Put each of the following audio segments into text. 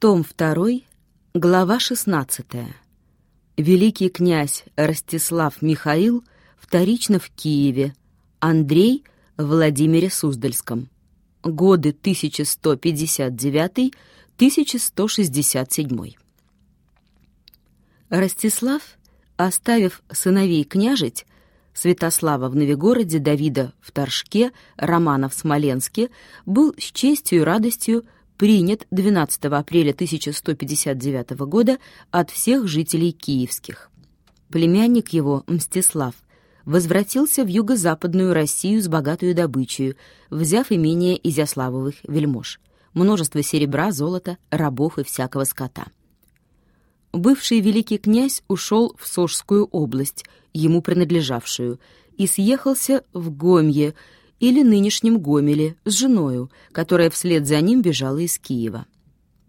Том 2, глава 16. Великий князь Ростислав Михаил вторично в Киеве, Андрей в Владимире Суздальском. Годы 1159-1167. Ростислав, оставив сыновей княжить, Святослава в Новигороде, Давида в Торжке, Романа в Смоленске, был с честью и радостью принят 12 апреля 1159 года от всех жителей киевских. Племянник его, Мстислав, возвратился в юго-западную Россию с богатой добычей, взяв имение Изяславовых вельмож, множество серебра, золота, рабов и всякого скота. Бывший великий князь ушел в Сожскую область, ему принадлежавшую, и съехался в Гомье, или нынешнем Гомеле с женою, которая вслед за ним бежала из Киева.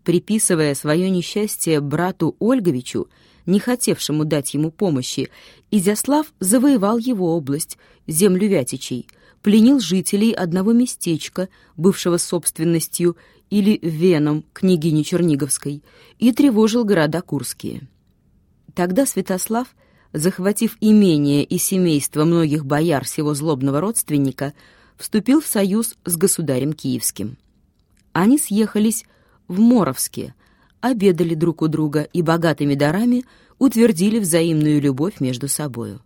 Приписывая свое несчастье брату Ольговичу, не хотевшему дать ему помощи, Изяслав завоевал его область, землю Вятичей, пленил жителей одного местечка, бывшего собственностью или веном княгини Черниговской, и тревожил города Курские. Тогда Святослав, захватив имение и семейство многих бояр сего злобного родственника, вступил в союз с государем Киевским. Они съехались в Моровске, обедали друг у друга и богатыми дарами утвердили взаимную любовь между собою.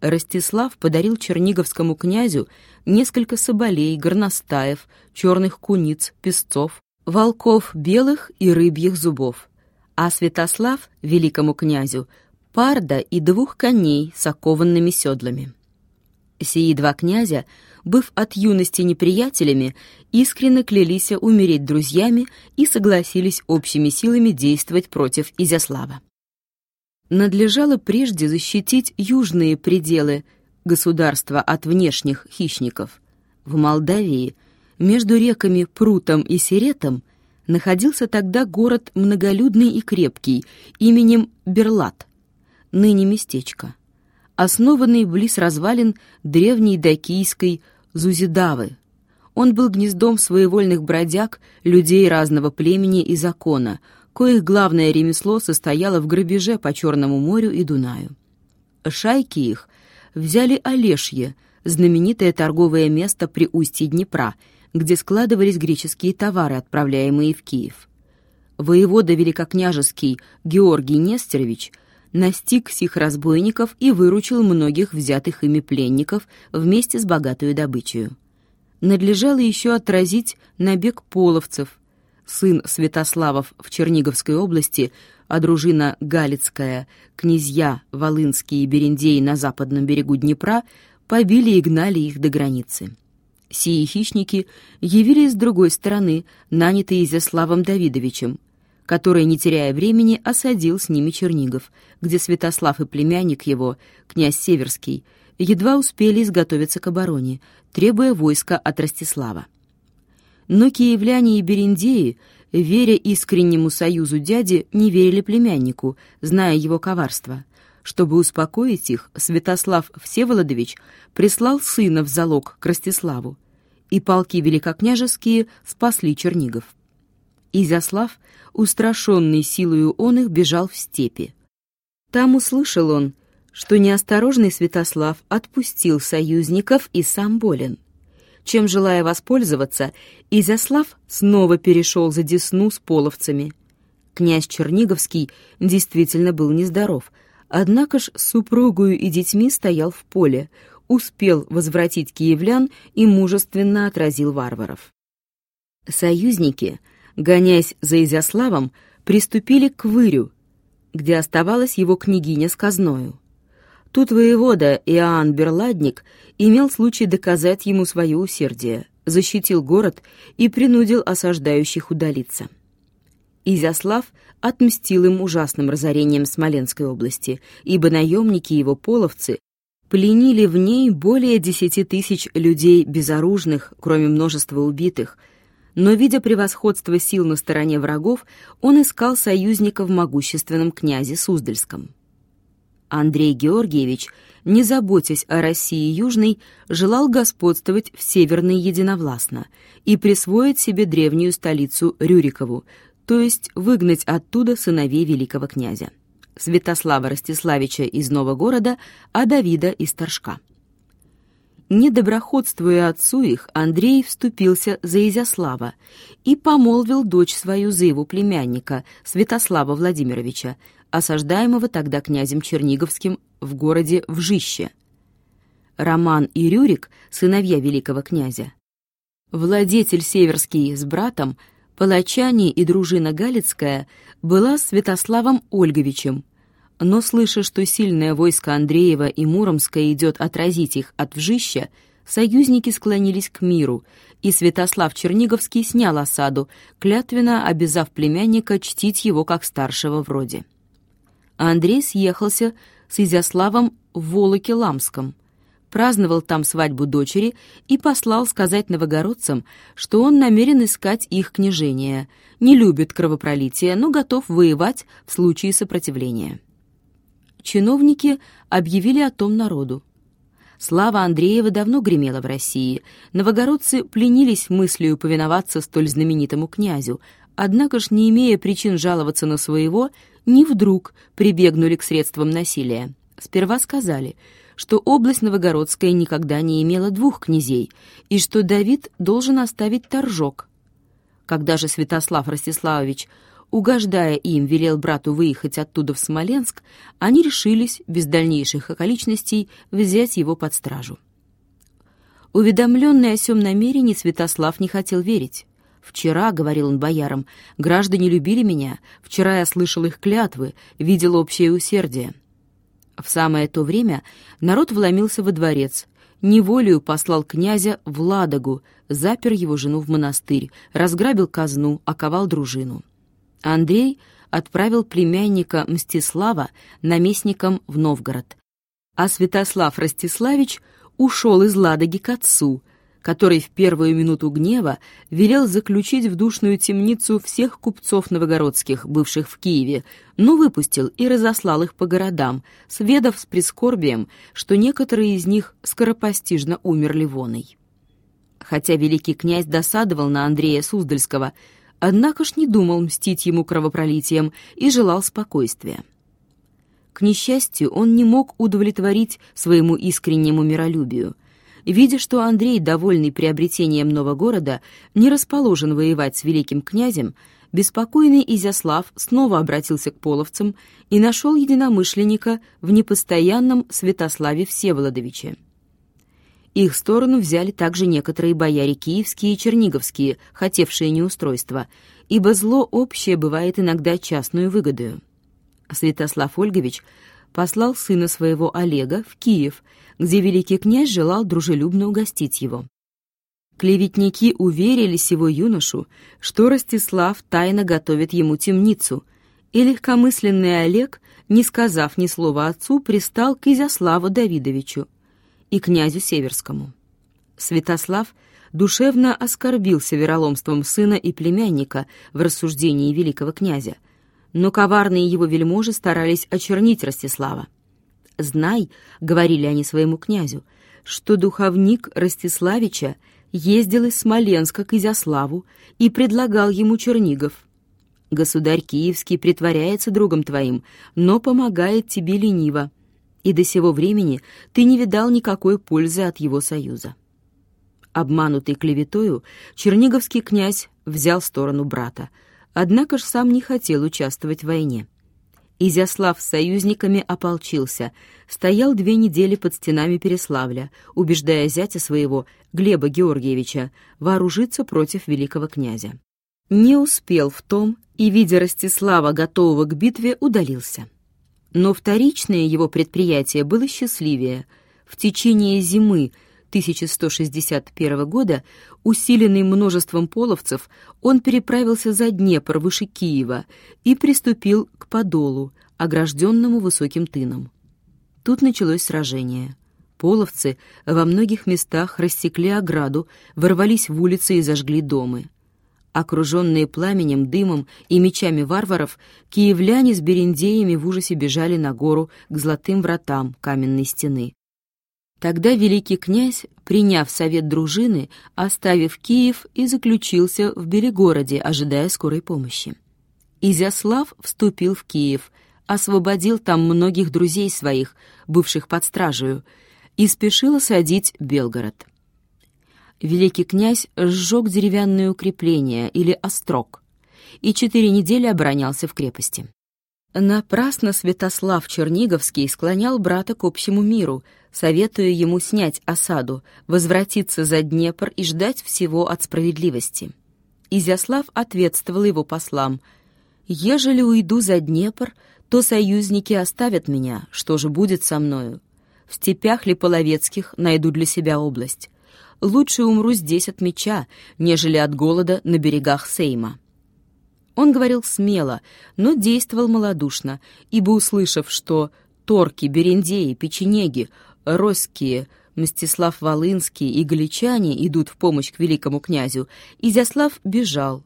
Ростислав подарил черниговскому князю несколько соболей, горностаев, черных куниц, песцов, волков белых и рыбьих зубов, а Святослав великому князю парда и двух коней с окованными седлами. Сии два князя быв от юности неприятелями, искренне клялись умереть друзьями и согласились общими силами действовать против Изяслава. Надлежало прежде защитить южные пределы государства от внешних хищников. В Молдавии между реками Прутом и Серетом находился тогда город многолюдный и крепкий именем Берлат, ныне местечко основанный близ развалин древней дакийской Зузидавы. Он был гнездом своевольных бродяг, людей разного племени и закона, коих главное ремесло состояло в грабеже по Черному морю и Дунаю. Шайки их взяли Олешье, знаменитое торговое место при устье Днепра, где складывались греческие товары, отправляемые в Киев. Воевода великокняжеский Георгий Нестерович настиг сих разбойников и выручил многих взятых ими пленников вместе с богатой добычей. Надлежало еще отразить набег половцев. Сын Святославов в Черниговской области, а дружина Галицкая, князья Волынские и Берендеи на западном берегу Днепра побили и гнали их до границы. Сии хищники явились с другой стороны, нанятые Изяславом Давидовичем, который, не теряя времени, осадил с ними Чернигов, где Святослав и племянник его, князь Северский, едва успели изготовиться к обороне, требуя войска от Ростислава. Но киевляне и берендеи, веря искреннему союзу дяди, не верили племяннику, зная его коварство. Чтобы успокоить их, Святослав Всеволодович прислал сына в залог к Ростиславу, и полки великокняжеские спасли Чернигов. Изяслав, устрашенный силою он их, бежал в степи. Там услышал он, что неосторожный Святослав отпустил союзников и сам болен. Чем, желая воспользоваться, Изяслав снова перешел за Десну с половцами. Князь Черниговский действительно был нездоров, однако ж с супругою и детьми стоял в поле, успел возвратить киевлян и мужественно отразил варваров. Союзники — гоняясь за Изяславом, приступили к Вырю, где оставалась его княгиня с казною. Тут воевода Иоанн Берладник имел случай доказать ему свое усердие, защитил город и принудил осаждающих удалиться. Изяслав отмстил им ужасным разорением Смоленской области, ибо наемники его половцы пленили в ней более десяти тысяч людей безоружных, кроме множества убитых – но, видя превосходство сил на стороне врагов, он искал союзника в могущественном князе Суздальском. Андрей Георгиевич, не заботясь о России Южной, желал господствовать в Северной единовластно и присвоить себе древнюю столицу Рюрикову, то есть выгнать оттуда сыновей великого князя. Святослава Ростиславича из Новогорода, а Давида из Торжка. Недоброходствуя отцу их, Андрей вступился за Изяслава и помолвил дочь свою за его племянника, Святослава Владимировича, осаждаемого тогда князем Черниговским в городе Вжище. Роман и Рюрик, сыновья великого князя. Владетель Северский с братом, палачане и дружина Галицкая была Святославом Ольговичем, но, слыша, что сильное войско Андреева и Муромское идет отразить их от Вжища, союзники склонились к миру, и Святослав Черниговский снял осаду, клятвенно обязав племянника чтить его как старшего в роде. Андрей съехался с Изяславом в Волоке-Ламском, праздновал там свадьбу дочери и послал сказать новогородцам, что он намерен искать их княжение, не любит кровопролития, но готов воевать в случае сопротивления чиновники объявили о том народу. Слава Андреева давно гремела в России. Новогородцы пленились мыслью повиноваться столь знаменитому князю, однако ж, не имея причин жаловаться на своего, не вдруг прибегнули к средствам насилия. Сперва сказали, что область Новогородская никогда не имела двух князей, и что Давид должен оставить Торжок. Когда же Святослав Ростиславович угождая им, велел брату выехать оттуда в Смоленск, они решились, без дальнейших околичностей, взять его под стражу. Уведомленный о сём намерении Святослав не хотел верить. «Вчера, — говорил он боярам, — граждане любили меня, вчера я слышал их клятвы, видел общее усердие». В самое то время народ вломился во дворец, неволею послал князя в Ладогу, запер его жену в монастырь, разграбил казну, оковал дружину. Андрей отправил племянника Мстислава наместником в Новгород, а Святослав Ростиславич ушел из Ладоги к отцу, который в первую минуту гнева велел заключить в душную темницу всех купцов новогородских, бывших в Киеве, но выпустил и разослал их по городам, сведав с прискорбием, что некоторые из них скоропостижно умерли воной. Хотя великий князь досадовал на Андрея Суздальского, однако ж не думал мстить ему кровопролитием и желал спокойствия. К несчастью, он не мог удовлетворить своему искреннему миролюбию. Видя, что Андрей, довольный приобретением нового города, не расположен воевать с великим князем, беспокойный Изяслав снова обратился к половцам и нашел единомышленника в непостоянном Святославе Всеволодовиче. Их сторону взяли также некоторые бояре киевские и черниговские, хотевшие неустройства, ибо зло общее бывает иногда частную выгодою. Святослав Ольгович послал сына своего Олега в Киев, где великий князь желал дружелюбно угостить его. Клеветники уверили сего юношу, что Ростислав тайно готовит ему темницу, и легкомысленный Олег, не сказав ни слова отцу, пристал к Изяславу Давидовичу, и князю Северскому. Святослав душевно оскорбился вероломством сына и племянника в рассуждении великого князя, но коварные его вельможи старались очернить Ростислава. «Знай», — говорили они своему князю, — «что духовник Ростиславича ездил из Смоленска к Изяславу и предлагал ему Чернигов. Государь Киевский притворяется другом твоим, но помогает тебе лениво и до сего времени ты не видал никакой пользы от его союза. Обманутый клеветою, черниговский князь взял сторону брата, однако ж сам не хотел участвовать в войне. Изяслав с союзниками ополчился, стоял две недели под стенами Переславля, убеждая зятя своего, Глеба Георгиевича, вооружиться против великого князя. Не успел в том и, видя Ростислава, готового к битве, удалился. Но вторичное его предприятие было счастливее. В течение зимы 1161 года, усиленный множеством половцев, он переправился за Днепр выше Киева и приступил к Подолу, огражденному высоким тыном. Тут началось сражение. Половцы во многих местах рассекли ограду, ворвались в улицы и зажгли дома. Окруженные пламенем, дымом и мечами варваров, киевляне с берендеями в ужасе бежали на гору к золотым вратам каменной стены. Тогда великий князь, приняв совет дружины, оставив Киев и заключился в Берегороде, ожидая скорой помощи. Изяслав вступил в Киев, освободил там многих друзей своих, бывших под стражею, и спешил осадить Белгород. Великий князь сжег деревянные укрепления или острог и четыре недели оборонялся в крепости. Напрасно Святослав Черниговский склонял брата к общему миру, советуя ему снять осаду, возвратиться за Днепр и ждать всего от справедливости. Изяслав ответствовал его послам — Ежели уйду за Днепр, то союзники оставят меня, что же будет со мною? В степях ли половецких найду для себя область? Лучше умру здесь от меча, нежели от голода на берегах Сейма». Он говорил смело, но действовал малодушно, ибо, услышав, что торки, берендеи, печенеги, росские, Мстислав Волынский и галичане идут в помощь к великому князю, Изяслав бежал,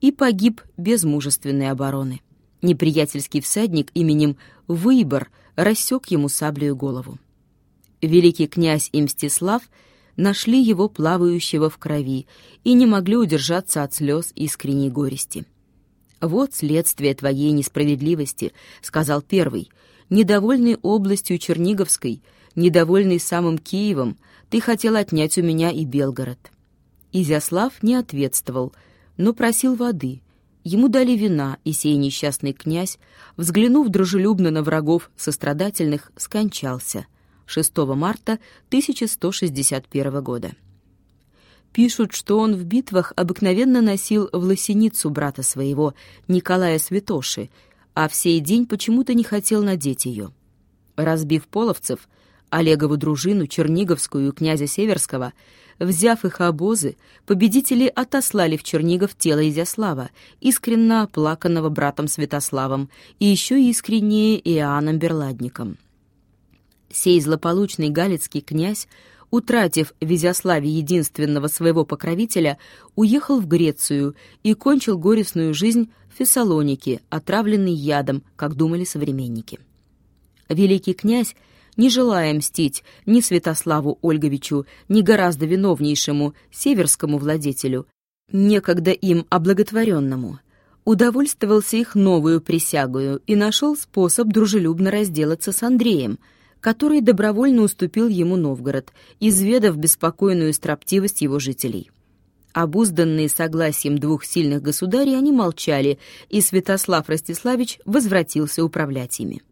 и погиб без мужественной обороны. Неприятельский всадник именем Выбор рассек ему саблею голову. Великий князь и Мстислав нашли его плавающего в крови и не могли удержаться от слез искренней горести. «Вот следствие твоей несправедливости», — сказал первый, «недовольный областью Черниговской, недовольный самым Киевом, ты хотел отнять у меня и Белгород». Изяслав не ответствовал — но просил воды. Ему дали вина, и сей несчастный князь, взглянув дружелюбно на врагов сострадательных, скончался 6 марта 1161 года. Пишут, что он в битвах обыкновенно носил в лосиницу брата своего, Николая Святоши, а в сей день почему-то не хотел надеть ее. Разбив половцев, Олегову дружину, Черниговскую и князя Северского, Взяв их обозы, победители отослали в Чернигов тело Изяслава, искренно оплаканного братом Святославом и еще искреннее Иоанном Берладником. Сей злополучный галицкий князь, утратив в единственного своего покровителя, уехал в Грецию и кончил горестную жизнь в Фессалонике, отравленный ядом, как думали современники. Великий князь не желая мстить ни Святославу Ольговичу, ни гораздо виновнейшему северскому владетелю, некогда им облаготворенному, удовольствовался их новую присягою и нашел способ дружелюбно разделаться с Андреем, который добровольно уступил ему Новгород, изведав беспокойную строптивость его жителей. Обузданные согласием двух сильных государей, они молчали, и Святослав Ростиславич возвратился управлять ими.